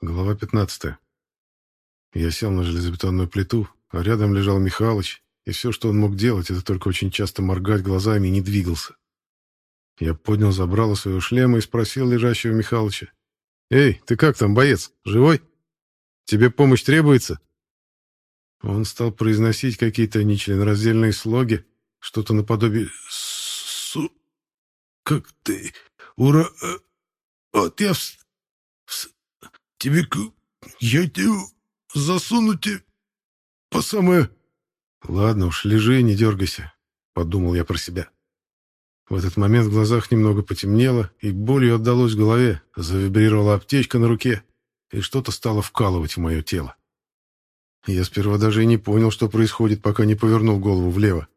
Глава 15. Я сел на железобетонную плиту, а рядом лежал Михалыч, и все, что он мог делать, это только очень часто моргать глазами и не двигался. Я поднял забрало своего шлема и спросил лежащего Михалыча. «Эй, ты как там, боец? Живой? Тебе помощь требуется?» Он стал произносить какие-то нечленораздельные слоги, что-то наподобие «Су... как ты... ура... Э, вот я... В... В... тебе... я тебе засуну тебе... по самое...» «Ладно уж, лежи, не дергайся», — подумал я про себя. В этот момент в глазах немного потемнело, и болью отдалось в голове, завибрировала аптечка на руке, и что-то стало вкалывать в мое тело. Я сперва даже и не понял, что происходит, пока не повернул голову влево.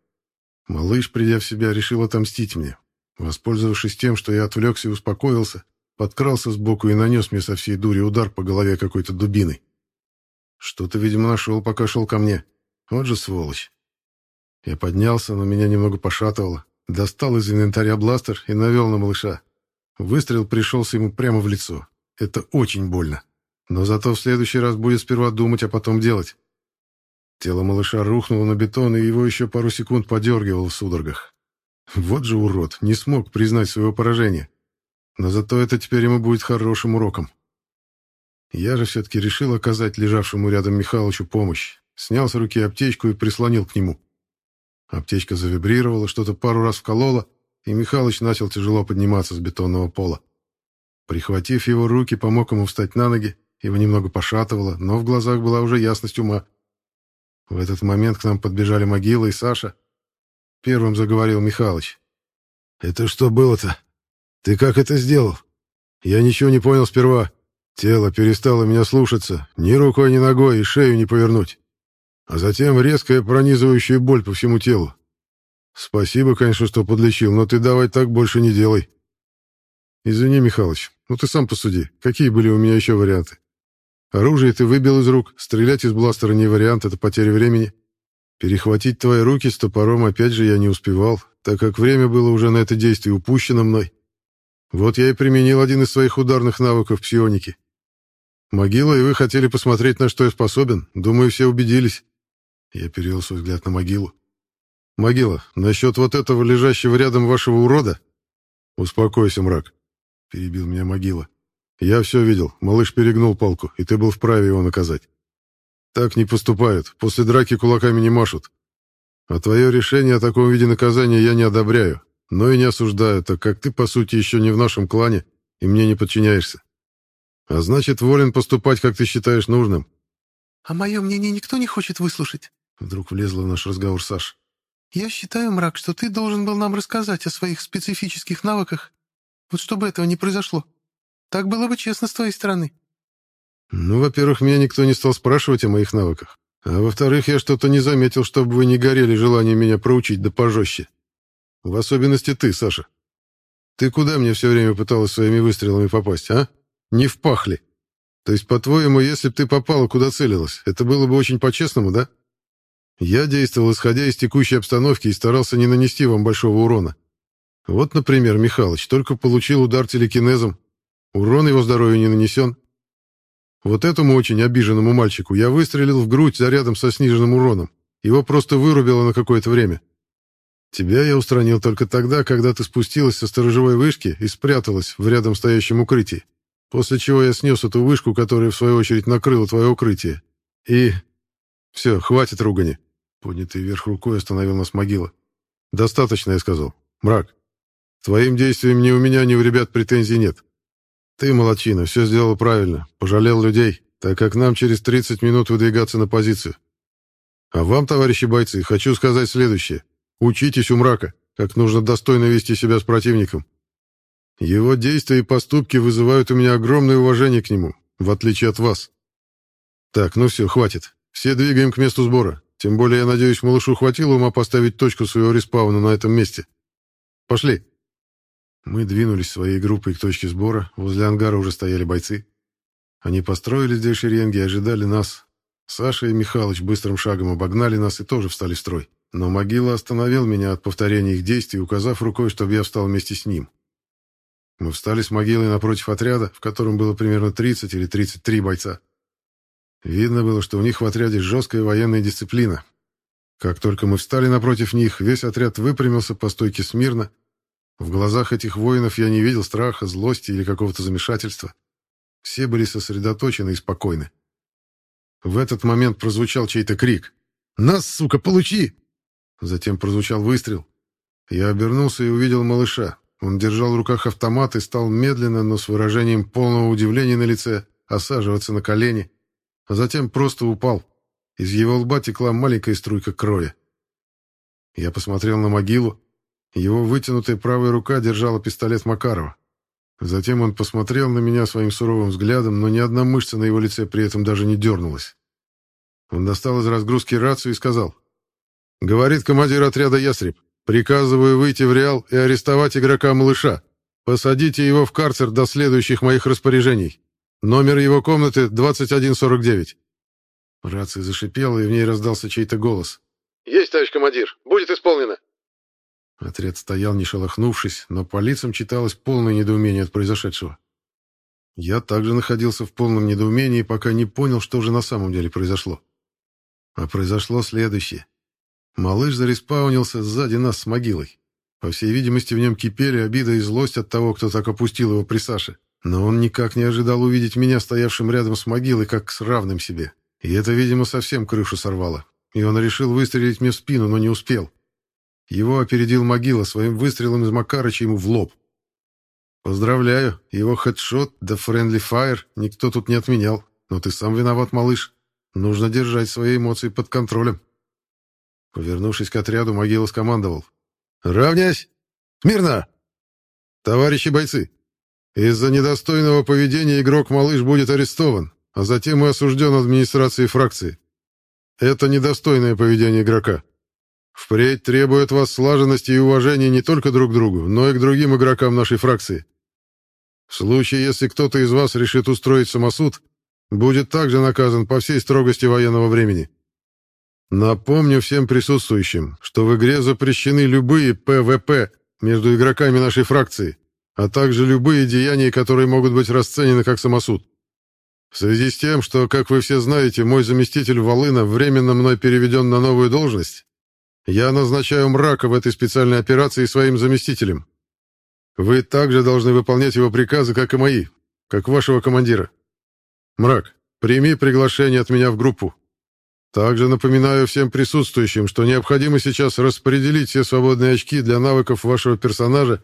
Малыш, придя в себя, решил отомстить мне. Воспользовавшись тем, что я отвлекся и успокоился, подкрался сбоку и нанес мне со всей дури удар по голове какой-то дубиной. Что-то, видимо, нашел, пока шел ко мне. Вот же сволочь. Я поднялся, но меня немного пошатывало. Достал из инвентаря бластер и навел на малыша. Выстрел пришелся ему прямо в лицо. Это очень больно. Но зато в следующий раз будет сперва думать, а потом делать. Тело малыша рухнуло на бетон, и его еще пару секунд подергивало в судорогах. Вот же урод, не смог признать своего поражения. Но зато это теперь ему будет хорошим уроком. Я же все-таки решил оказать лежавшему рядом Михалычу помощь. Снял с руки аптечку и прислонил к нему. Аптечка завибрировала, что-то пару раз вколола, и Михалыч начал тяжело подниматься с бетонного пола. Прихватив его руки, помог ему встать на ноги, его немного пошатывало, но в глазах была уже ясность ума. В этот момент к нам подбежали Могила и Саша. Первым заговорил Михалыч. «Это что было-то? Ты как это сделал? Я ничего не понял сперва. Тело перестало меня слушаться, ни рукой, ни ногой, и шею не повернуть. А затем резкая пронизывающая боль по всему телу. Спасибо, конечно, что подлечил, но ты давай так больше не делай. Извини, Михалыч, ну ты сам посуди, какие были у меня еще варианты? Оружие ты выбил из рук, стрелять из бластера не вариант, это потеря времени. Перехватить твои руки с топором опять же я не успевал, так как время было уже на это действие упущено мной. Вот я и применил один из своих ударных навыков псионики. Могила, и вы хотели посмотреть, на что я способен. Думаю, все убедились. Я перевел свой взгляд на могилу. Могила, насчет вот этого лежащего рядом вашего урода? Успокойся, мрак, перебил меня могила. Я все видел. Малыш перегнул палку, и ты был вправе его наказать. Так не поступают. После драки кулаками не машут. А твое решение о таком виде наказания я не одобряю, но и не осуждаю, так как ты, по сути, еще не в нашем клане и мне не подчиняешься. А значит, волен поступать, как ты считаешь нужным. — А мое мнение никто не хочет выслушать? Вдруг влезла в наш разговор Саша. «Я считаю, Мрак, что ты должен был нам рассказать о своих специфических навыках, вот чтобы этого не произошло. Так было бы честно с твоей стороны. Ну, во-первых, меня никто не стал спрашивать о моих навыках. А во-вторых, я что-то не заметил, чтобы вы не горели желанием меня проучить да пожестче. В особенности ты, Саша. Ты куда мне все время пыталась своими выстрелами попасть, а? Не в пахли. То есть, по-твоему, если бы ты попала, куда целилась, это было бы очень по-честному, да? Я действовал, исходя из текущей обстановки, и старался не нанести вам большого урона. Вот, например, Михалыч только получил удар телекинезом, Урон его здоровью не нанесен. Вот этому очень обиженному мальчику я выстрелил в грудь зарядом со сниженным уроном. Его просто вырубило на какое-то время. Тебя я устранил только тогда, когда ты спустилась со сторожевой вышки и спряталась в рядом стоящем укрытии. После чего я снес эту вышку, которая, в свою очередь, накрыла твое укрытие. И... Все, хватит ругани. Поднятый вверх рукой остановил нас могила. Достаточно, я сказал. Мрак. Твоим действиям ни у меня, ни у ребят претензий нет. Ты, молодчина, все сделал правильно. Пожалел людей, так как нам через 30 минут выдвигаться на позицию. А вам, товарищи бойцы, хочу сказать следующее. Учитесь у мрака, как нужно достойно вести себя с противником. Его действия и поступки вызывают у меня огромное уважение к нему, в отличие от вас. Так, ну все, хватит. Все двигаем к месту сбора. Тем более, я надеюсь, малышу хватило ума поставить точку своего респауна на этом месте. Пошли. Мы двинулись своей группой к точке сбора, возле ангара уже стояли бойцы. Они построились здесь шеренги и ожидали нас. Саша и Михалыч быстрым шагом обогнали нас и тоже встали в строй. Но могила остановил меня от повторения их действий, указав рукой, чтобы я встал вместе с ним. Мы встали с могилой напротив отряда, в котором было примерно 30 или 33 бойца. Видно было, что у них в отряде жесткая военная дисциплина. Как только мы встали напротив них, весь отряд выпрямился по стойке смирно. В глазах этих воинов я не видел страха, злости или какого-то замешательства. Все были сосредоточены и спокойны. В этот момент прозвучал чей-то крик. «Нас, сука, получи!» Затем прозвучал выстрел. Я обернулся и увидел малыша. Он держал в руках автомат и стал медленно, но с выражением полного удивления на лице, осаживаться на колени, а затем просто упал. Из его лба текла маленькая струйка крови. Я посмотрел на могилу. Его вытянутая правая рука держала пистолет Макарова. Затем он посмотрел на меня своим суровым взглядом, но ни одна мышца на его лице при этом даже не дернулась. Он достал из разгрузки рацию и сказал. «Говорит командир отряда «Ястреб». Приказываю выйти в Реал и арестовать игрока-малыша. Посадите его в карцер до следующих моих распоряжений. Номер его комнаты 2149». Рация зашипела, и в ней раздался чей-то голос. «Есть, товарищ командир. Будет исполнено». Отряд стоял, не шелохнувшись, но по лицам читалось полное недоумение от произошедшего. Я также находился в полном недоумении, пока не понял, что же на самом деле произошло. А произошло следующее. Малыш зареспаунился сзади нас с могилой. По всей видимости, в нем кипели обида и злость от того, кто так опустил его при Саше. Но он никак не ожидал увидеть меня, стоявшим рядом с могилой, как с равным себе. И это, видимо, совсем крышу сорвало. И он решил выстрелить мне в спину, но не успел. Его опередил могила своим выстрелом из Макарыча ему в лоб. Поздравляю, это headshot да friendly fire никто тут не отменял. Но ты сам виноват, малыш. Нужно держать свои эмоции под контролем. Повернувшись к отряду, могила скомандовал. «Равнясь! Смирно! Товарищи бойцы, из-за недостойного поведения игрок-малыш будет арестован, а затем и осужден администрацией фракции. Это недостойное поведение игрока. Впредь требует вас слаженности и уважения не только друг к другу, но и к другим игрокам нашей фракции. В случае, если кто-то из вас решит устроить самосуд, будет также наказан по всей строгости военного времени. Напомню всем присутствующим, что в игре запрещены любые PvP между игроками нашей фракции, а также любые деяния, которые могут быть расценены как самосуд. В связи с тем, что, как вы все знаете, мой заместитель Волына временно мной переведен на новую должность, я назначаю Мрака в этой специальной операции своим заместителем. Вы также должны выполнять его приказы, как и мои, как вашего командира. Мрак, прими приглашение от меня в группу. Также напоминаю всем присутствующим, что необходимо сейчас распределить все свободные очки для навыков вашего персонажа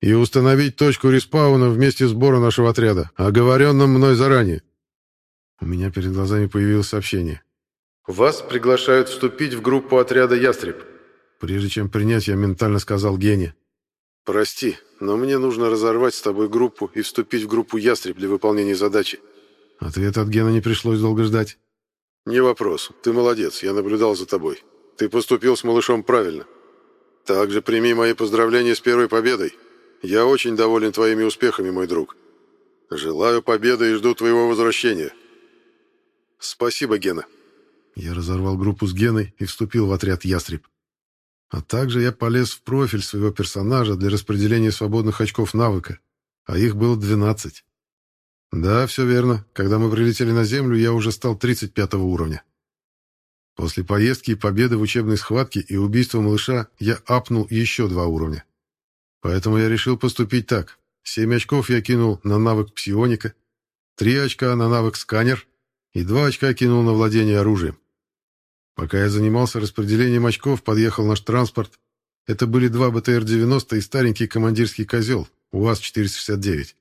и установить точку респауна в месте сбора нашего отряда, оговоренном мной заранее. У меня перед глазами появилось сообщение. «Вас приглашают вступить в группу отряда «Ястреб». Прежде чем принять, я ментально сказал Гене. «Прости, но мне нужно разорвать с тобой группу и вступить в группу «Ястреб» для выполнения задачи». Ответ от Гена не пришлось долго ждать. «Не вопрос. Ты молодец, я наблюдал за тобой. Ты поступил с малышом правильно. Также прими мои поздравления с первой победой. Я очень доволен твоими успехами, мой друг. Желаю победы и жду твоего возвращения». «Спасибо, Гена», я разорвал группу с Геной и вступил в отряд «Ястреб». А также я полез в профиль своего персонажа для распределения свободных очков навыка, а их было 12. Да, все верно. Когда мы прилетели на Землю, я уже стал 35 уровня. После поездки и победы в учебной схватке и убийства малыша я апнул еще два уровня. Поэтому я решил поступить так. 7 очков я кинул на навык псионика, 3 очка на навык сканер и 2 очка кинул на владение оружием. Пока я занимался распределением очков, подъехал наш транспорт. Это были два БТР-90 и старенький командирский козел, УАЗ-469.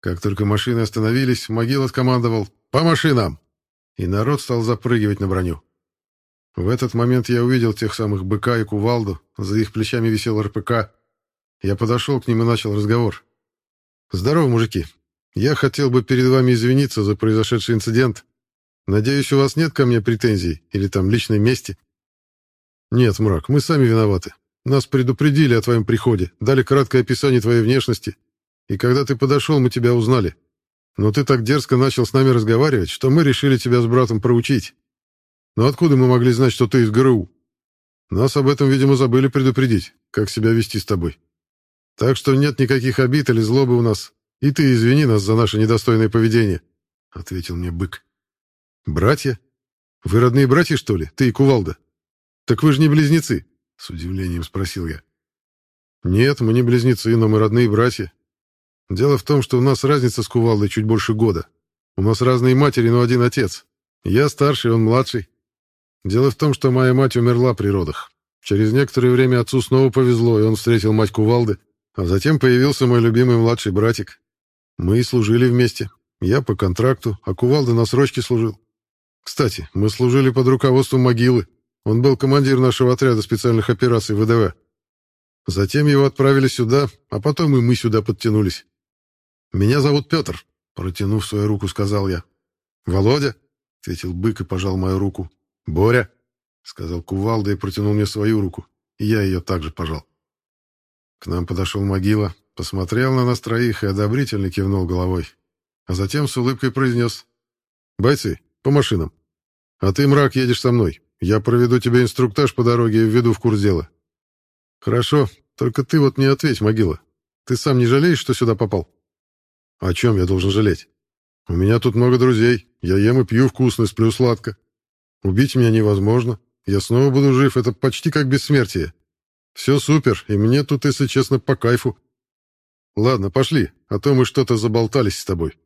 Как только машины остановились, могила скомандовал «По машинам!» И народ стал запрыгивать на броню. В этот момент я увидел тех самых быка и кувалду, за их плечами висел РПК. Я подошел к ним и начал разговор. «Здорово, мужики. Я хотел бы перед вами извиниться за произошедший инцидент. Надеюсь, у вас нет ко мне претензий или там личной мести? Нет, мрак, мы сами виноваты. Нас предупредили о твоем приходе, дали краткое описание твоей внешности, и когда ты подошел, мы тебя узнали. Но ты так дерзко начал с нами разговаривать, что мы решили тебя с братом проучить. Но откуда мы могли знать, что ты из ГРУ? Нас об этом, видимо, забыли предупредить, как себя вести с тобой. Так что нет никаких обид или злобы у нас. И ты извини нас за наше недостойное поведение», — ответил мне бык. «Братья? Вы родные братья, что ли? Ты и Кувалда? Так вы же не близнецы?» — с удивлением спросил я. «Нет, мы не близнецы, но мы родные братья. Дело в том, что у нас разница с Кувалдой чуть больше года. У нас разные матери, но один отец. Я старший, он младший. Дело в том, что моя мать умерла при родах. Через некоторое время отцу снова повезло, и он встретил мать Кувалды, а затем появился мой любимый младший братик. Мы и служили вместе. Я по контракту, а Кувалда на срочке служил. Кстати, мы служили под руководством Могилы. Он был командир нашего отряда специальных операций ВДВ. Затем его отправили сюда, а потом и мы сюда подтянулись. «Меня зовут Петр», — протянув свою руку, сказал я. «Володя?» — ответил бык и пожал мою руку. «Боря?» — сказал Кувалда и протянул мне свою руку, и я ее также пожал. К нам подошел могила, посмотрел на нас троих и одобрительно кивнул головой. А затем с улыбкой произнес. «Бойцы, по машинам. А ты, мрак, едешь со мной. Я проведу тебе инструктаж по дороге и введу в курс дела». «Хорошо, только ты вот мне ответь, могила. Ты сам не жалеешь, что сюда попал?» «О чем я должен жалеть? У меня тут много друзей. Я ем и пью вкусно, сплю сладко. Убить меня невозможно. Я снова буду жив, это почти как бессмертие. Все супер, и мне тут, если честно, по кайфу. Ладно, пошли, а то мы что-то заболтались с тобой.